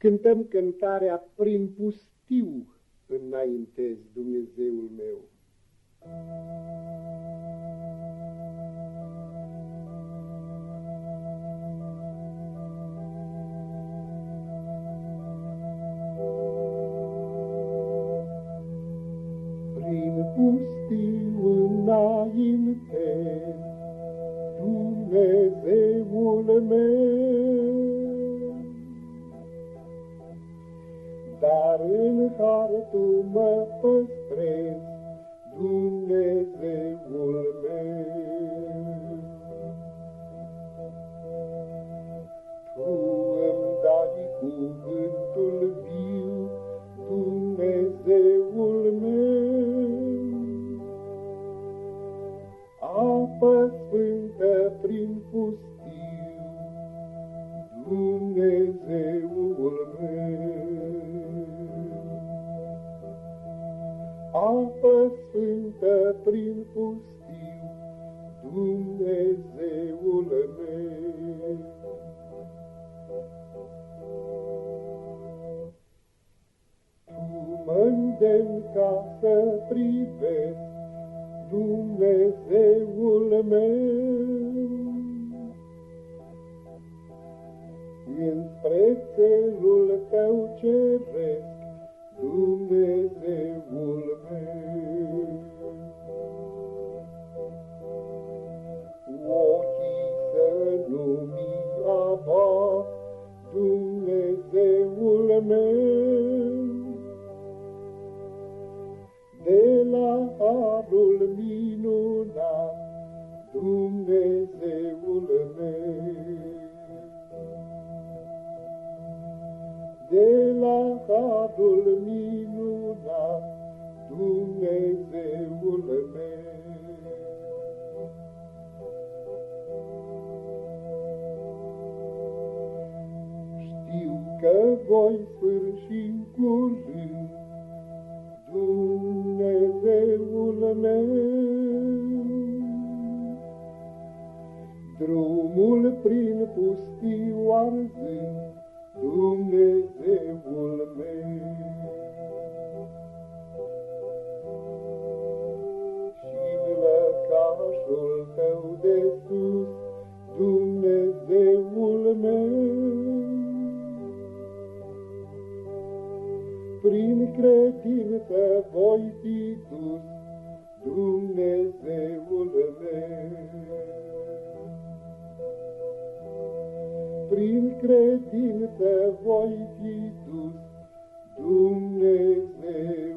Cântăm cântarea prin pustiu înaintez, Dumnezeul meu. Prin pustiu înaintez, Dumnezeul meu, dar în har tu mă păstrezi, Dumnezeul meu. Tu îmi dai cuvântul viu, Dumnezeul meu. Apă sfântă prin pustiu, Apă sfântă prin pustiu, Dumnezeul meu. Tu mă ca să privesc Dumnezeul meu. Înspre țelul tău ceresc, la harul minunat, Dumnezeul meu. de la harul minunat, Dumnezeul meu. Știu că voi sfârși în curând, Dumnezeul meu. Drumul prin pustiu arzând, Dumnezeul meu. Prin credință voi fi dus, Dumnezeul meu. prin credință voi fi dus, Dumnezeu.